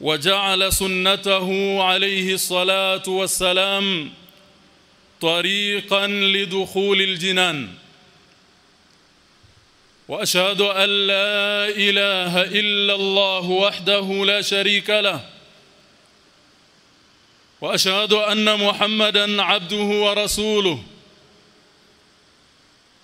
وجعل سنته عليه الصلاة والسلام طريقا لدخول الجنان. وأشهد أن لا إله إلا الله وحده لا شريك له. وأشهد أن محمدا عبده ورسوله.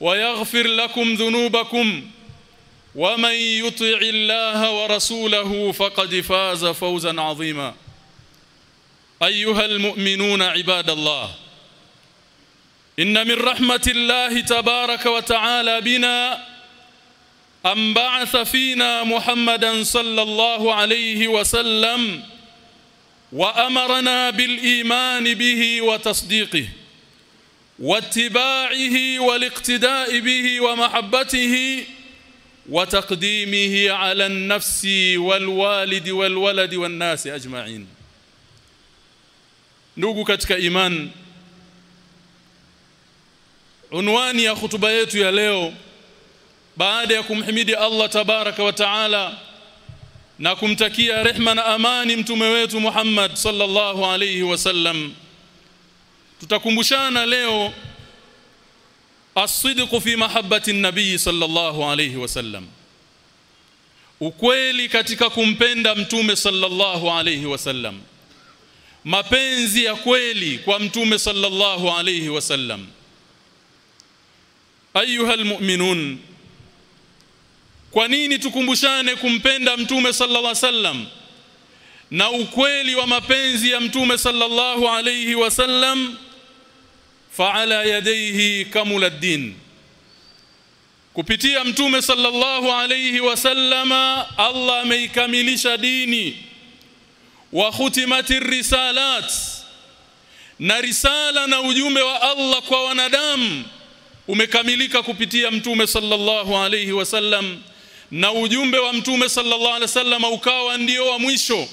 ويغفر لكم ذنوبكم ومن يطع الله ورسوله فقد فاز فوزا عظيما. أيها المؤمنون عباد الله إن من رحمة الله تبارك وتعالى بنا أن بعث فينا محمدا صلى الله عليه وسلم وأمرنا بالإيمان به وتصديقه. واتباعه والاقتداء به ومحبته وتقديمه على النفس والوالد والولد والناس اجمعين ndugu katika iman unwani ya hutuba yetu ya leo baada ya kumhimidi Allah tabaraka wa taala na kumtakia rehma na amani mtume wetu Muhammad sallallahu alayhi wasallam tutakumbushana leo as-sidq fi mahabbati an-nabii sallallahu alayhi wasallam ukweli katika kumpenda mtume sallallahu alayhi wasallam mapenzi ya kweli kwa mtume sallallahu alayhi wasallam ayuha almu'minun kwa nini tukumbushane kumpenda mtume sallallahu alayhi wasallam na ukweli wa mapenzi ya mtume sallallahu alayhi wasallam fa'ala yadayhi kamula din kupitia mtume sallallahu alayhi wasallama Allah ameikamilisha dini. Wa khutimati risalat na risala na ujumbe wa Allah kwa wanadamu umekamilika kupitia mtume sallallahu alayhi wasallam na ujumbe wa mtume sallallahu alayhi wasallam ukawa ndio wa mwisho.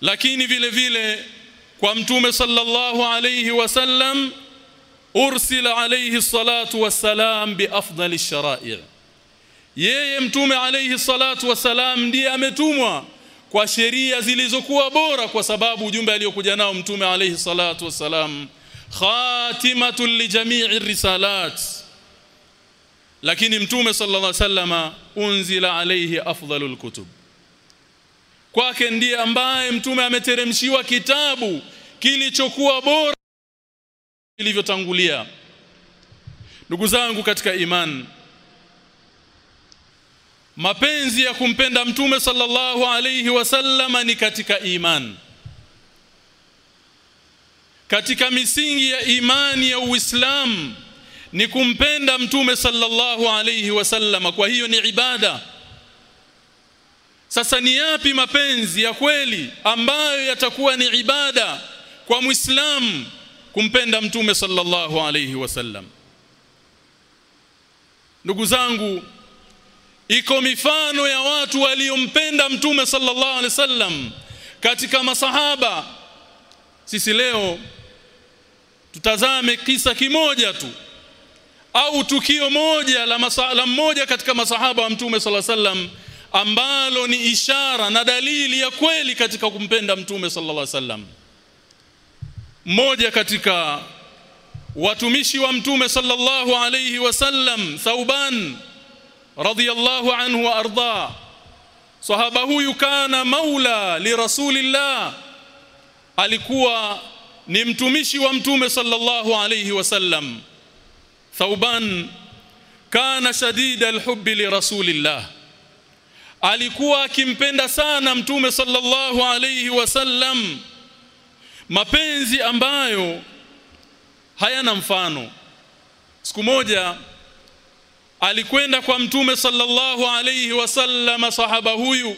Lakini vile vile kwa mtume sallallahu alayhi wasallam ursila alayhi salatu wassalam bi afdali shara'i yeye mtume alayhi salatu wassalam ndiye ametumwa kwa sheria zilizokuwa bora kwa sababu ujumbe aliyokuja nao mtume alayhi salatu wassalam khatimatul li jami'i risalat. Lakini mtume sallallahu alayhi wasallama unzila alayhi afdalul kutub kwake ndiye ambaye mtume ameteremshiwa kitabu kilichokuwa bora kilivyotangulia ndugu zangu katika imani mapenzi ya kumpenda mtume sallallahu alayhi wasallama ni katika imani katika misingi ya imani ya Uislamu ni kumpenda mtume sallallahu alayhi wasallama kwa hiyo ni ibada sasa ni yapi mapenzi ya kweli ambayo yatakuwa ni ibada kwa Muislamu kumpenda mtume sallallahu alayhi wasallam? Ndugu zangu iko mifano ya watu waliompenda mtume sallallahu alayhi wasallam katika masahaba. Sisi leo tutazame kisa kimoja tu au tukio moja la, mmoja katika masahaba wa mtume sallallahu alayhi wasallam ambalo ni ishara na dalili ya kweli katika kumpenda mtume sallallahu alaihi wasallam. Mmoja katika watumishi wa mtume sallallahu alaihi wasallam Thauban radhiyallahu anhu wa arda sahaba huyu kana maula li rasulillah. Alikuwa ni mtumishi wa mtume sallallahu alayhi wasallam. Thauban kana shadida alhubbi li rasulillah alikuwa akimpenda sana mtume sallallahu alayhi wasallam mapenzi ambayo hayana mfano. Siku moja alikwenda kwa mtume sallallahu alayhi wasallam sahaba huyu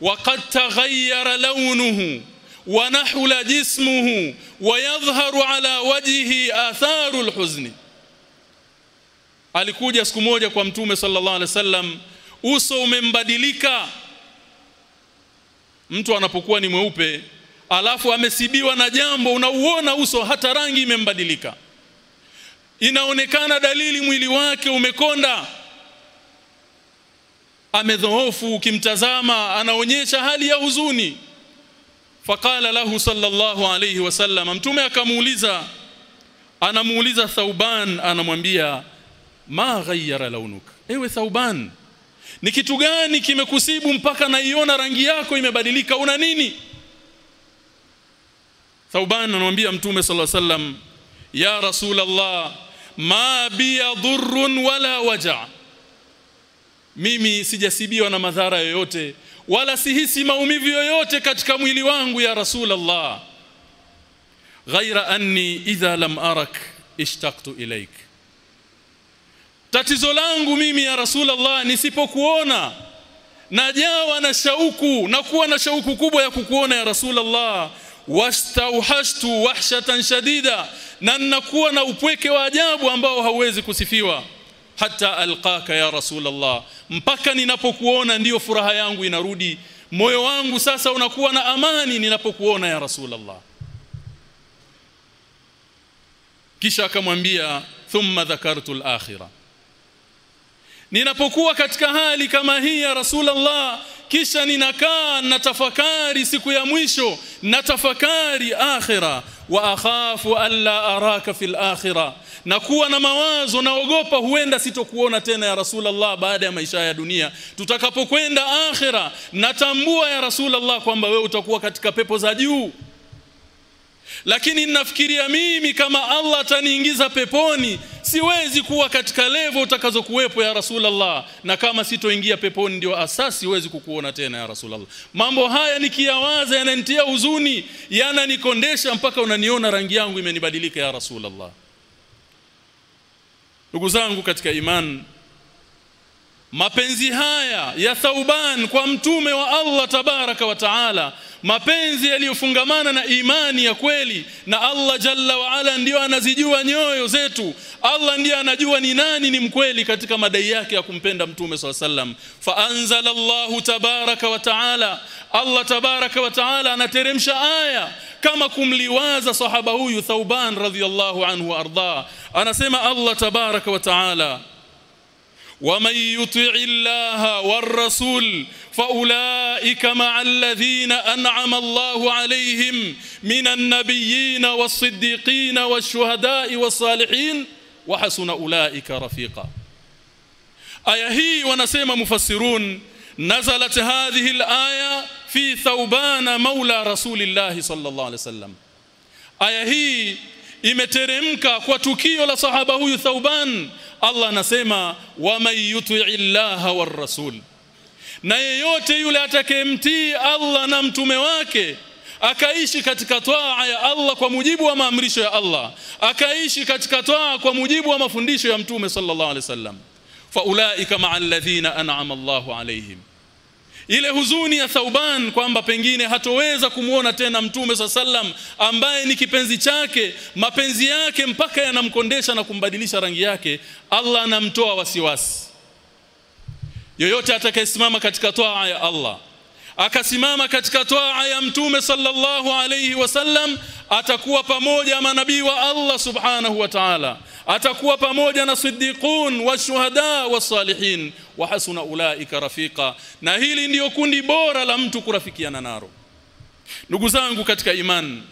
waqad taghayyara launuhu wa nahula jismuhu wa yadhharu ala wajhi atharu alhuzni alikuja siku moja kwa mtume sallallahu alayhi wasallam uso umembadilika. Mtu anapokuwa ni mweupe alafu amesibiwa na jambo unauona uso hata rangi imembadilika. Inaonekana dalili mwili wake umekonda. Amedhoofu ukimtazama anaonyesha hali ya huzuni. Faqala lahu sallallahu alayhi wasallam mtume akamuuliza anamuuliza Thauban anamwambia ma ghayyara launuk? Ewe Thauban ni kitu gani kimekusibu mpaka naiona rangi yako imebadilika? Una nini? Thauban anamwambia mtume صلى الله ya ya rasulullah ma bi dhurrun wala waja. Mimi sijasibiwa na madhara yoyote wala sihisi maumivu yoyote katika mwili wangu ya Rasul Allah ghaira anni idha lam arak ishtaqtu ilaik tatizo langu mimi ya rasulullah nisipokuona najawa na shauku na kuwa na shauku kubwa ya kukuona ya rasulullah. Wastauhashtu wahshatan shadida na ninakuwa na upweke wa ajabu ambao hauwezi kusifiwa. Hata alqaka ya rasulullah mpaka ninapokuona ndiyo furaha yangu inarudi. Moyo wangu sasa unakuwa na amani ninapokuona ya rasulullah. Kisha akamwambia thumma dhakartu al-akhirah ninapokuwa katika hali kama hii ya rasulullah kisha ninakaa na tafakari siku ya mwisho na tafakari akhira wa akhafu alla araka fil akhira na kuwa na mawazo naogopa huenda sitokuona tena ya rasulullah baada ya maisha ya dunia. Tutakapokwenda akhira natambua ya rasulullah kwamba wewe utakuwa katika pepo za juu lakini ninafikiria mimi kama Allah ataniingiza peponi siwezi kuwa katika levo utakazokuwepo ya Rasulullah. Na kama sitoingia peponi ndio asasi siwezi kukuona tena ya Rasulullah. Mambo haya nikiyawaza yananitia huzuni yananikondesha mpaka unaniona rangi yangu imenibadilika ya Rasulullah. Ndugu zangu katika imani mapenzi haya ya Thauban kwa mtume wa Allah tabaraka wa taala mapenzi yaliyofungamana na imani ya kweli na Allah jalla wa ala ndio anazijua nyoyo zetu. Allah ndiye anajua ni nani ni mkweli katika madai yake ya kumpenda mtume swalla sallam fa anzala Allah tabaraka wa taala Allah tabaraka wa taala anateremsha aya kama kumliwaza sahaba huyu Thauban radhiyallahu anhu arda. Anasema Allah tabaraka wa taala ومن يطع الله والرسول فأولئك مع الذين أنعم الله عليهم من النبيين والصديقين والشهداء والصالحين وحسن أولئك رفيقا. آية هي ونسمى مفسرون نزلت هذه الآية في ثوبان مولى رسول الله صلى الله عليه وسلم. آية هي imeteremka kwa tukio la sahaba huyu Thauban. Allah anasema waman yuti'i llaha war rasul. Na yeyote yule atakayemtii Allah na mtume wake akaishi katika toaa ya Allah kwa mujibu wa maamrisho ya Allah akaishi katika toaa kwa mujibu wa mafundisho ya mtume sallallahu alaihi wasallam. Faulaika ma'a alladhina an'ama Allahu alaihim ile huzuni ya Thauban kwamba pengine hatoweza kumwona tena mtume sallam ambaye ni kipenzi chake mapenzi yake mpaka yanamkondesha na kumbadilisha rangi yake Allah anamtoa wasiwasi. Yoyote atakayesimama katika toa ya Allah akasimama katika toa ya mtume sallallahu alayhi wasallam atakuwa pamoja manabii wa Allah subhanahu wa ta'ala atakuwa pamoja na siddiqun wa shuhada wa wa hasuna ulaika rafiqa. Na hili ndiyo kundi bora la mtu kurafikiana naro. Ndugu zangu katika imani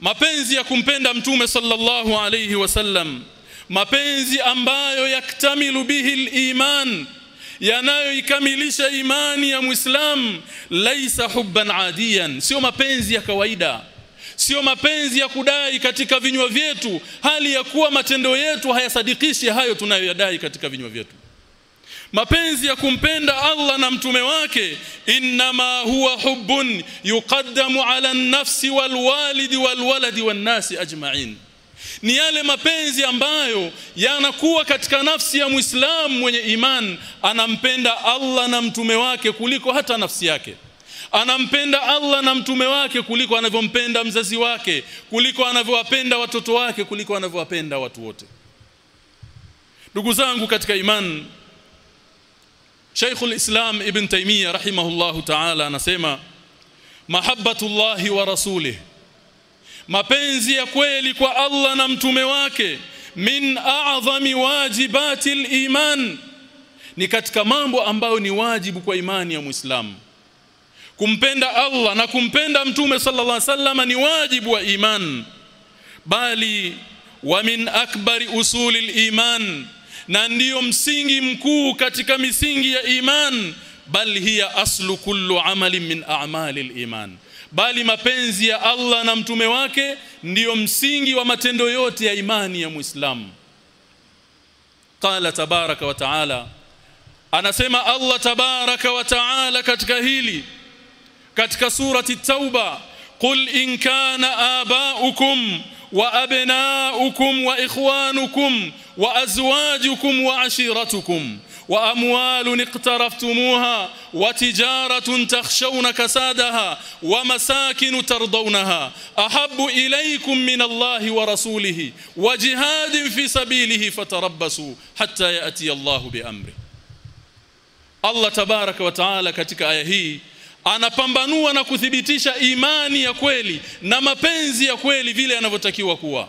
mapenzi ya kumpenda mtume sallallahu alayhi wasallam mapenzi ambayo yaktamilu bihi al-iman yanayoikamilisha imani ya Muislam laisa hubban adiyan sio mapenzi ya kawaida sio mapenzi ya kudai katika vinywa vyetu hali ya kuwa matendo yetu hayasadikishi hayo tunayoyadai katika vinywa vyetu. Mapenzi ya kumpenda Allah na mtume wake inma huwa hubbun yuqaddamu ala an-nafsi walwalidi walwaladi wan-nasi ajma'in. Ni yale mapenzi ambayo yanakuwa katika nafsi ya Muislamu mwenye iman anampenda Allah na mtume wake kuliko hata nafsi yake anampenda Allah na mtume wake kuliko anavyompenda mzazi wake kuliko anavyowapenda watoto wake kuliko anavyowapenda watu wote. Ndugu zangu katika iman Sheikhul Islam Ibn Taymiyyah rahimahullahu ta'ala anasema mahabbatullahi wa rasulih mapenzi ya kweli kwa Allah na mtume wake min a'zami wajibati al-iman ni katika mambo ambayo ni wajibu kwa imani ya Muislamu kumpenda Allah na kumpenda mtume sallallahu alaihi wasallam ni wajibu wa iman. Bali wa min akbari usulil iman na ndiyo msingi mkuu katika misingi ya iman bal hiya aslu kullu amali min a'mali al-iman bali mapenzi ya Allah na mtume wake ndiyo msingi wa matendo yote ya imani ya muislam. Qala tabaraka wa taala anasema Allah tabaraka wa taala katika hili katika surati tauba qul in kana abaukum وأبناؤكم وإخوانكم وأزواجكم وعشيرتكم وأموال اقترفتموها وتجارة تخشون كسادها ومساكن ترضونها أحب إليكم من الله ورسوله وجهاد في سبيله فتربصوا حتى يأتي الله بأمره. الله تبارك وتعالى كتك آية هي anapambanua na kuthibitisha imani ya kweli na mapenzi ya kweli vile yanavyotakiwa kuwa.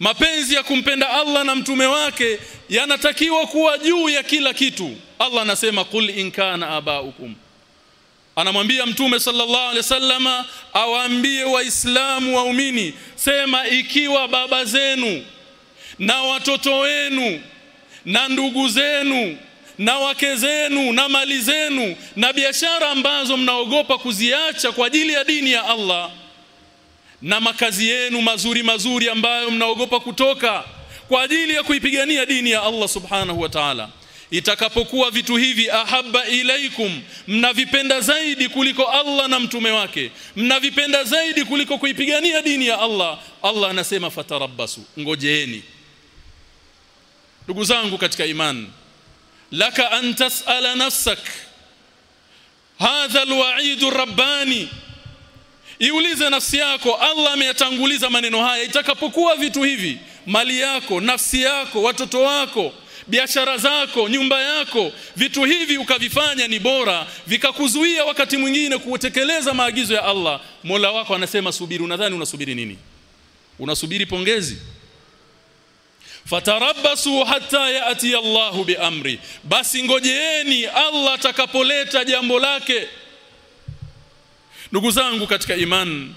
Mapenzi ya kumpenda Allah na mtume wake yanatakiwa kuwa juu ya kila kitu. Allah anasema qul in kana abaukum. Anamwambia mtume sallallahu alaihi wasallama awaambie waislamu waumini sema ikiwa baba zenu na watoto wenu na ndugu zenu na wake zenu na mali zenu na biashara ambazo mnaogopa kuziacha kwa ajili ya dini ya Allah na makazi yenu mazuri mazuri ambayo mnaogopa kutoka kwa ajili ya kuipigania dini ya Allah subhanahu wa ta'ala. Itakapokuwa vitu hivi ahabba ilaikum mnavipenda zaidi kuliko Allah na mtume wake mnavipenda zaidi kuliko kuipigania dini ya Allah Allah anasema fatarabbasu ngojeeni. Ndugu zangu katika imani laka an tasala nafsak. Hadha alwa'id rabbani. Iulize nafsi yako Allah ameyatanguliza maneno haya. Itakapokuwa vitu hivi mali yako nafsi yako watoto wako biashara zako nyumba yako vitu hivi ukavifanya ni bora vikakuzuia wakati mwingine kutekeleza maagizo ya Allah. Mola wako anasema subiri unadhani unasubiri nini? Unasubiri pongezi fatarabbasu hatta yati Allahu biamri basi ngojeeni Allah atakapoleta jambo lake. Ndugu zangu katika iman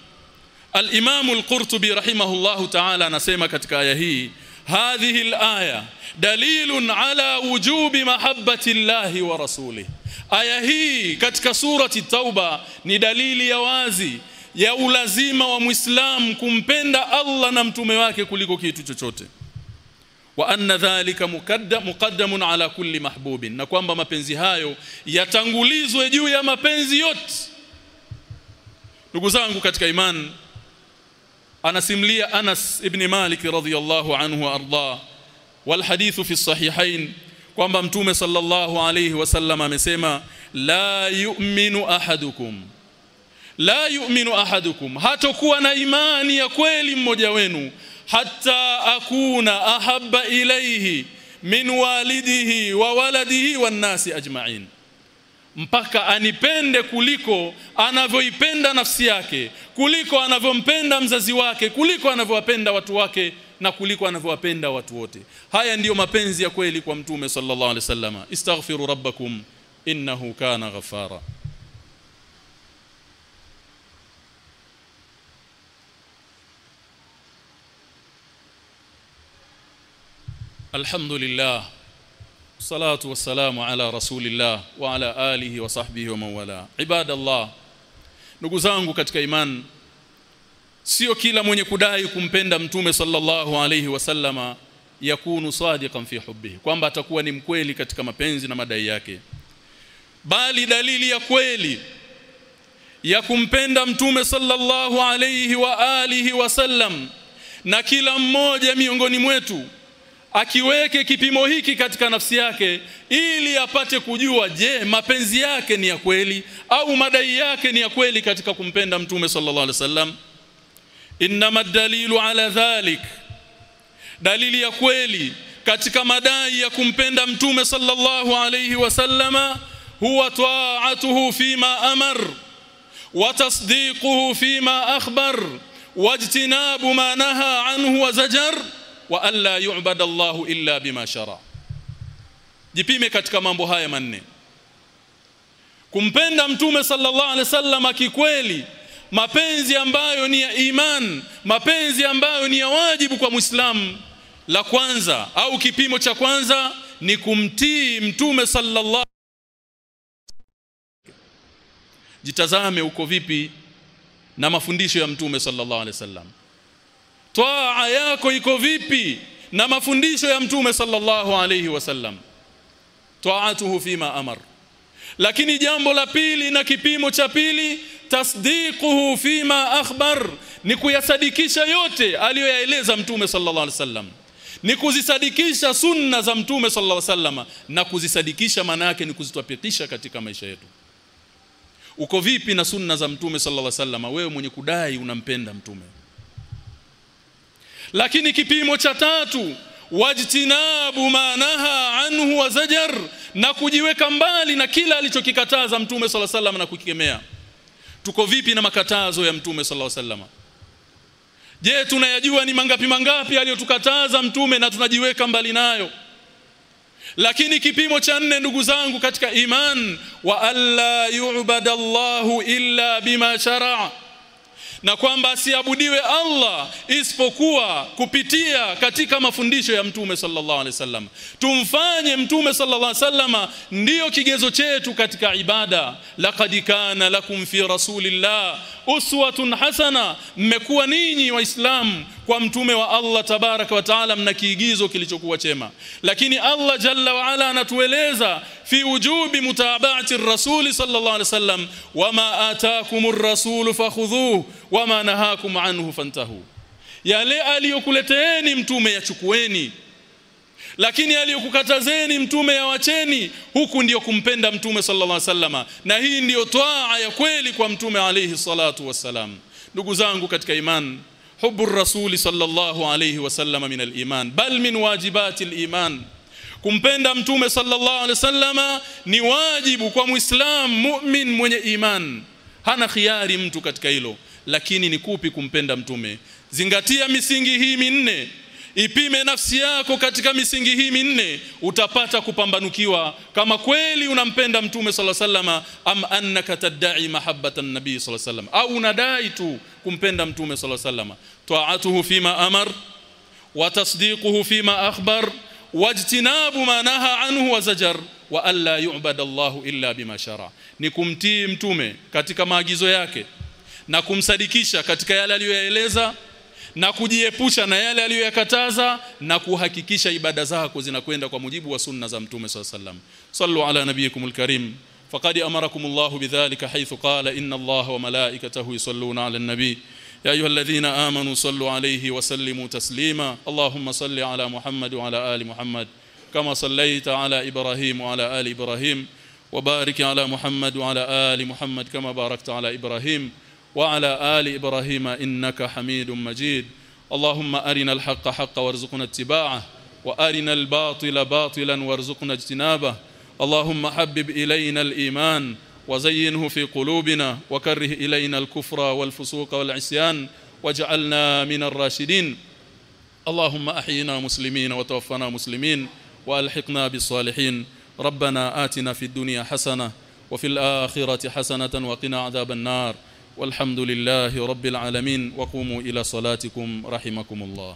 al-Imam al-Qurtubi rahimahullahu ta'ala anasema katika aya hii hadhihi al-aya dalilun ala wujubi mahabbati Allahi wa rasulih aya hii katika surati tauba ni dalili ya wazi ya ulazima wa Muislam kumpenda Allah na mtume wake kuliko kitu chochote wa anna dhalika muqaddam muqaddamun ala kulli mahbubin na kwamba mapenzi hayo yatangulizwe juu ya mapenzi yote. Ndugu zangu katika iman anasimlia Anas ibn Malik radhiyallahu anhu arda wal hadithu fi sahihain kwamba mtume sallallahu alayhi wasallam amesema la yu'minu ahadukum la yu'minu ahadukum hatakuwa na imani ya kweli mmoja wenu hatta akuna ahabba ilayhi min walidihi wa waladihi wan nasi ajma'in. Mpaka anipende kuliko anavyoipenda nafsi yake kuliko anavyompenda mzazi wake kuliko anavyowapenda watu wake na kuliko anavyowapenda watu wote. Haya ndiyo mapenzi ya kweli kwa mtume sallallahu alaihi wasallam. Istaghfiru rabbakum innahu kana ghafara Alhamdulillah. Salatu wassalamu ala rasulillah wa ala alihi wa sahbihi wa mawala. Ibadallah. Ndugu zangu katika imani Sio kila mwenye kudai kumpenda mtume sallallahu alayhi wasallama yakunu sadiqan fi hubbihi kwamba atakuwa ni mkweli katika mapenzi na madai yake. Bali dalili ya kweli ya kumpenda mtume sallallahu alayhi wa alihi wasallam na kila mmoja miongoni mwetu akiweke kipimo hiki katika nafsi yake ili apate kujua je mapenzi yake ni ya kweli au madai yake ni ya kweli katika kumpenda mtume sallallahu alaihi wasallam? Inma dalilu ala dhalik dalili ya kweli katika madai ya kumpenda mtume sallallahu alayhi wasallama huwa ta'atuhu fima amar wa tasdiquhu fima akhbar wajtinabu ma naha anhu wa zajar wa alla yu'bada Allahu illa bima shara. Jipime katika mambo haya manne. Kumpenda mtume sallallahu alaihi wasallam kikweli mapenzi ambayo ni ya iman mapenzi ambayo ni ya wajibu kwa muislamu la kwanza au kipimo cha kwanza ni kumtii mtume sallallahu jitazame uko vipi na mafundisho ya mtume sallallahu alaihi wasallam Twaa yako iko vipi na mafundisho ya mtume sallallahu alayhi wasallam taatuhu fima amar. Lakini jambo la pili na kipimo cha pili tasdiquhu fima akhbar ni kuyasadikisha yote aliyoyaeleza mtume sallallahu alaihi wasallam ni kuzisadikisha sunna za mtume sallallahu alaihi wasallam na kuzisadikisha maana yake ni kuzitwapitisha katika maisha yetu. Uko vipi na sunna za mtume sallallahu alaihi wasallam wewe mwenye kudai unampenda mtume lakini kipimo cha tatu wajtinabu manaha anhu wa zajar na kujiweka mbali na kila alichokikataza mtume sala salama na kukikemea. Tuko vipi na makatazo ya mtume sala salama je tunayajua ni mangapi mangapi aliyotukataza mtume na tunajiweka mbali nayo? Lakini kipimo cha nne ndugu zangu katika iman wa alla yu'badallahu illa bima shara'a na kwamba asiabudiwe Allah isipokuwa kupitia katika mafundisho ya mtume sallallahu alaihi wasallam. Tumfanye mtume sallallahu alaihi wasallam ndiyo kigezo chetu katika ibada. Laqad kana lakum fi rasulillah uswatun hasana mmekuwa ninyi waislamu kwa mtume wa Allah tabaraka wa taala mna kiigizo kilichokuwa chema. Lakini Allah jalla wa ala anatueleza fi wujubi mutaba'ati rasuli sallallahu alaihi wasallam wama ataakumur rasulu fakhudhuhu wama nahakum anhu fantahu. Yale aliyokuleteeni mtume yachukueni lakini aliyokukatazeni mtume yawacheni. Huku ndiyo kumpenda mtume sallallahu alaihi wasallama na hii ndiyo twaa ya kweli kwa mtume alaihi salatu wassalam. Ndugu zangu katika iman hubu rasuli sallallahu alayhi wasallam min aliman bal min wajibati aliman kumpenda mtume sallallahu alaihi wasallama ni wajibu kwa muislam mu'min mwenye iman. Hana khiari mtu katika hilo. Lakini ni kupi kumpenda mtume? Zingatia misingi hii minne ipime nafsi yako katika misingi hii minne utapata kupambanukiwa. Kama kweli unampenda mtume sala sallama am annaka tadai an-nabii sala sallama, au unadai tu kumpenda mtume sala sallama taatuhu fima amar wa tasdiquhu fima akhbar wajtinabu ma naha anhu wa zajar wa alla yu'bada Allahu illa bima shara. Ni kumtii mtume katika maagizo yake na kumsadikisha katika yale aliyoyaeleza na kujiepusha na yale aliyoyakataza na kuhakikisha ibada zako zinakwenda kwa mujibu wa sunna za mtume صلى الله عليه وسلم صلوا على نبيكم الكريم فقد امركم الله بذلك حيث قال ان الله وملائكته يصلون على النبي يا ايها الذين امنوا صلوا عليه وسلموا تسليما اللهم صل على محمد وعلى ال محمد كما صليت على ابراهيم وعلى ال ابراهيم وبارك على محمد وعلى ال محمد كما باركت على ابراهيم وعلى آل إبراهيم إنك حميد مجيد. اللهم أرنا الحق حقا وارزقنا اتباعه وأرنا الباطل باطلا وارزقنا اجتنابه. اللهم حبب إلينا الإيمان وزينه في قلوبنا وكره إلينا الكفر والفسوق والعصيان واجعلنا من الراشدين. اللهم أحينا مسلمين وتوفنا مسلمين وألحقنا بالصالحين. ربنا آتنا في الدنيا حسنة وفي الآخرة حسنة وقنا عذاب النار. والحمد لله رب العالمين. وقوموا إلى صلاتكم رحمكم الله.